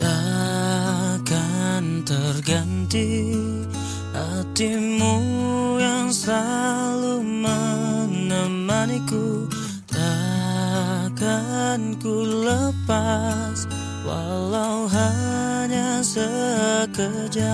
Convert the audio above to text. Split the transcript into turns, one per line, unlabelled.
Takkan terganti hatimu yang selalu menemaniku. Takkan ku lepas walau hanya sekejap